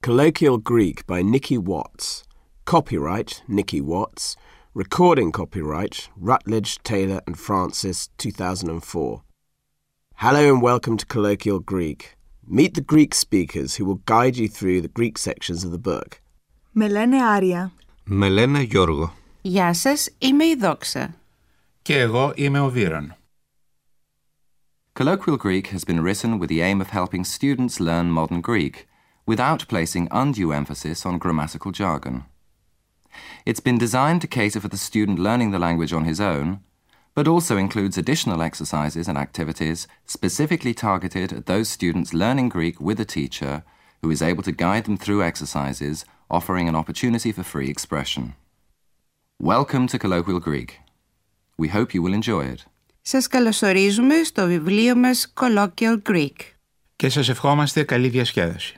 Colloquial Greek by Niki Watts. Copyright Niki Watts. Recording copyright Routledge, Taylor and Francis 2004. Hello and welcome to Colloquial Greek. Meet the Greek speakers who will guide you through the Greek sections of the book. Melene Aria. Melene Με Yasas Γιώργο. Γεια σας, είμαι η Δόξα. Και εγώ είμαι ο Βίρον. Colloquial Greek has been written with the aim of helping students learn modern Greek without placing undue emphasis on grammatical jargon. It's been designed to cater for the student learning the language on his own, but also includes additional exercises and activities specifically targeted at those students learning Greek with a teacher who is able to guide them through exercises, offering an opportunity for free expression. Welcome to Colloquial Greek. We hope you will enjoy it. Σας καλωσορίζουμε στο βιβλίο μας Colloquial Greek. Και σας ευχόμαστε καλή διασκέδαση.